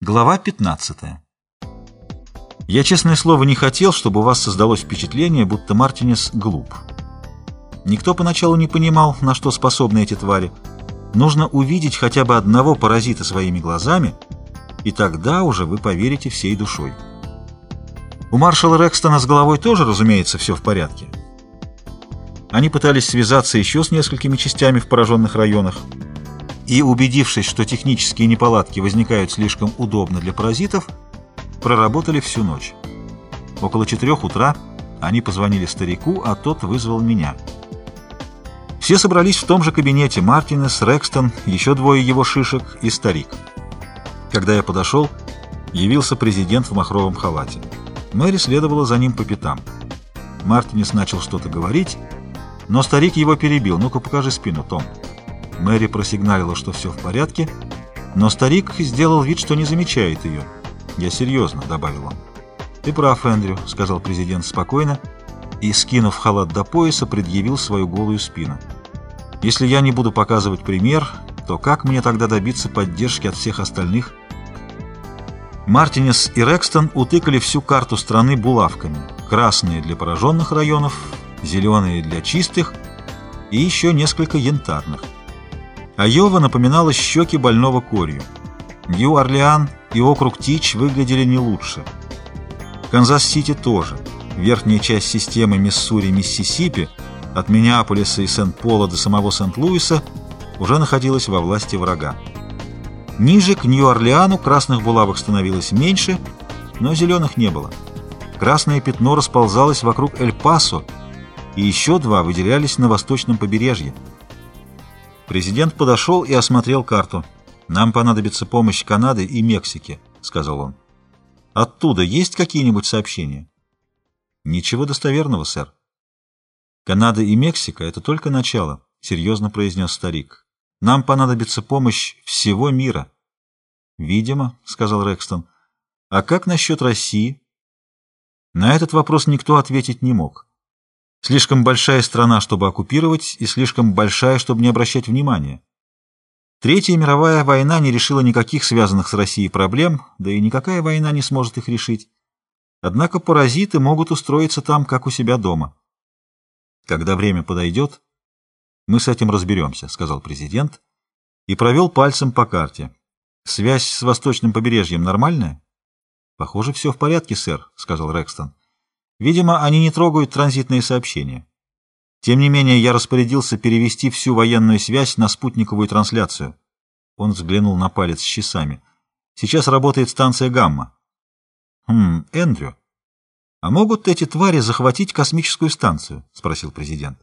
Глава 15. Я, честное слово, не хотел, чтобы у вас создалось впечатление, будто Мартинес глуп. Никто поначалу не понимал, на что способны эти твари. Нужно увидеть хотя бы одного паразита своими глазами, и тогда уже вы поверите всей душой. У маршала Рекстона с головой тоже, разумеется, все в порядке. Они пытались связаться еще с несколькими частями в пораженных районах, и, убедившись, что технические неполадки возникают слишком удобно для паразитов, проработали всю ночь. Около четырех утра они позвонили старику, а тот вызвал меня. Все собрались в том же кабинете Мартинес, Рекстон, еще двое его шишек и старик. Когда я подошел, явился президент в махровом халате. Мэри следовала за ним по пятам. Мартинес начал что-то говорить, но старик его перебил. «Ну-ка, покажи спину, Том». Мэри просигналила, что все в порядке, но старик сделал вид, что не замечает ее. «Я серьезно», — добавил он. «Ты прав, Эндрю», — сказал президент спокойно, и, скинув халат до пояса, предъявил свою голую спину. «Если я не буду показывать пример, то как мне тогда добиться поддержки от всех остальных?» Мартинес и Рекстон утыкали всю карту страны булавками. Красные для пораженных районов, зеленые для чистых и еще несколько янтарных. Айова напоминала щеки больного корью. Нью-Орлеан и округ Тич выглядели не лучше. Канзас-Сити тоже. Верхняя часть системы Миссури-Миссисипи от Миннеаполиса и Сент-Пола до самого Сент-Луиса уже находилась во власти врага. Ниже, к Нью-Орлеану, красных булавок становилось меньше, но зеленых не было. Красное пятно расползалось вокруг Эль-Пасо, и еще два выделялись на восточном побережье. Президент подошел и осмотрел карту. «Нам понадобится помощь Канады и Мексики», — сказал он. «Оттуда есть какие-нибудь сообщения?» «Ничего достоверного, сэр». «Канада и Мексика — это только начало», — серьезно произнес старик. «Нам понадобится помощь всего мира». «Видимо», — сказал Рекстон. «А как насчет России?» На этот вопрос никто ответить не мог. Слишком большая страна, чтобы оккупировать, и слишком большая, чтобы не обращать внимания. Третья мировая война не решила никаких связанных с Россией проблем, да и никакая война не сможет их решить. Однако паразиты могут устроиться там, как у себя дома. Когда время подойдет, мы с этим разберемся, сказал президент и провел пальцем по карте. Связь с восточным побережьем нормальная? Похоже, все в порядке, сэр, сказал Рекстон. Видимо, они не трогают транзитные сообщения. Тем не менее, я распорядился перевести всю военную связь на спутниковую трансляцию. Он взглянул на палец с часами. Сейчас работает станция «Гамма». «Хм, Эндрю, а могут эти твари захватить космическую станцию?» — спросил президент.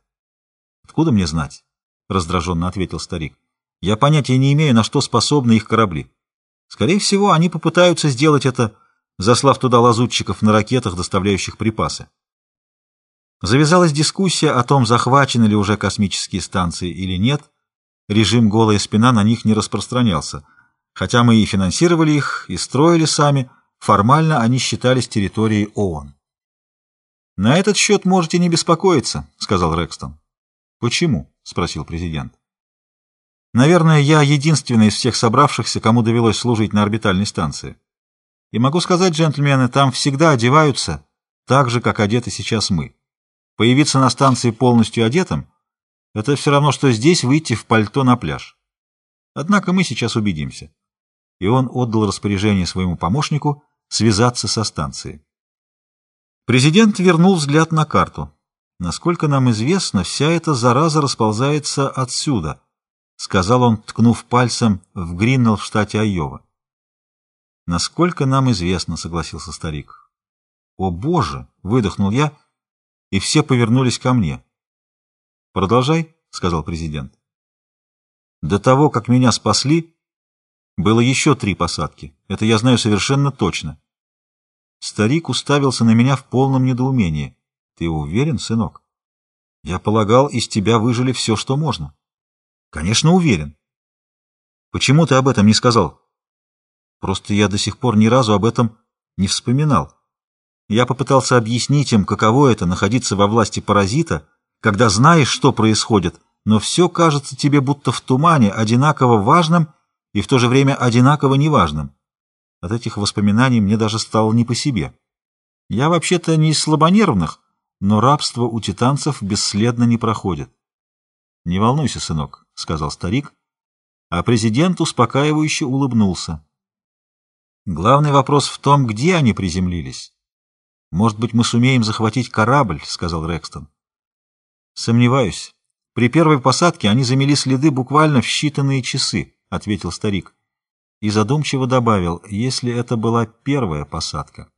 «Откуда мне знать?» — раздраженно ответил старик. «Я понятия не имею, на что способны их корабли. Скорее всего, они попытаются сделать это заслав туда лазутчиков на ракетах, доставляющих припасы. Завязалась дискуссия о том, захвачены ли уже космические станции или нет. Режим «голая спина» на них не распространялся. Хотя мы и финансировали их, и строили сами, формально они считались территорией ООН. «На этот счет можете не беспокоиться», — сказал Рекстон. «Почему?» — спросил президент. «Наверное, я единственный из всех собравшихся, кому довелось служить на орбитальной станции. И могу сказать, джентльмены, там всегда одеваются так же, как одеты сейчас мы. Появиться на станции полностью одетым — это все равно, что здесь выйти в пальто на пляж. Однако мы сейчас убедимся. И он отдал распоряжение своему помощнику связаться со станцией. Президент вернул взгляд на карту. Насколько нам известно, вся эта зараза расползается отсюда, — сказал он, ткнув пальцем в Гриннелл в штате Айова. Насколько нам известно, согласился старик. О боже, выдохнул я, и все повернулись ко мне. Продолжай, сказал президент. До того, как меня спасли, было еще три посадки. Это я знаю совершенно точно. Старик уставился на меня в полном недоумении. Ты уверен, сынок? Я полагал, из тебя выжили все, что можно. Конечно, уверен. Почему ты об этом не сказал? Просто я до сих пор ни разу об этом не вспоминал. Я попытался объяснить им, каково это — находиться во власти паразита, когда знаешь, что происходит, но все кажется тебе будто в тумане, одинаково важным и в то же время одинаково неважным. От этих воспоминаний мне даже стало не по себе. Я вообще-то не из слабонервных, но рабство у титанцев бесследно не проходит. — Не волнуйся, сынок, — сказал старик, а президент успокаивающе улыбнулся. Главный вопрос в том, где они приземлились. Может быть, мы сумеем захватить корабль, — сказал Рекстон. Сомневаюсь. При первой посадке они замели следы буквально в считанные часы, — ответил старик. И задумчиво добавил, если это была первая посадка.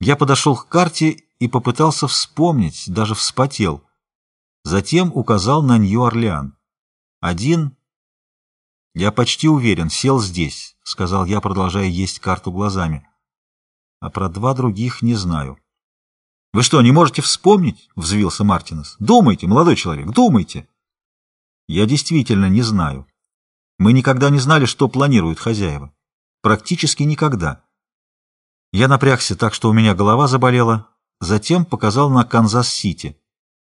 Я подошел к карте и попытался вспомнить, даже вспотел. Затем указал на Нью-Орлеан. Один «Я почти уверен, сел здесь», — сказал я, продолжая есть карту глазами. «А про два других не знаю». «Вы что, не можете вспомнить?» — взвился Мартинес. «Думайте, молодой человек, думайте». «Я действительно не знаю. Мы никогда не знали, что планируют хозяева. Практически никогда». Я напрягся так, что у меня голова заболела, затем показал на Канзас-Сити.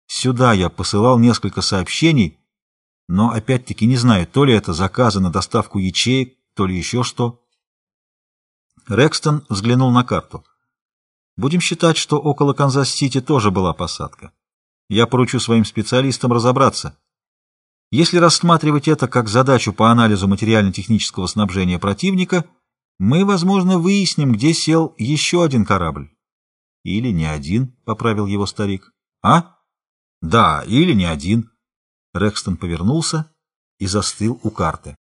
Сюда я посылал несколько сообщений, но опять-таки не знаю, то ли это заказы на доставку ячеек, то ли еще что. Рекстон взглянул на карту. Будем считать, что около Канзас-Сити тоже была посадка. Я поручу своим специалистам разобраться. Если рассматривать это как задачу по анализу материально-технического снабжения противника, мы, возможно, выясним, где сел еще один корабль. Или не один, — поправил его старик. А? Да, или не один. Рекстон повернулся и застыл у карты.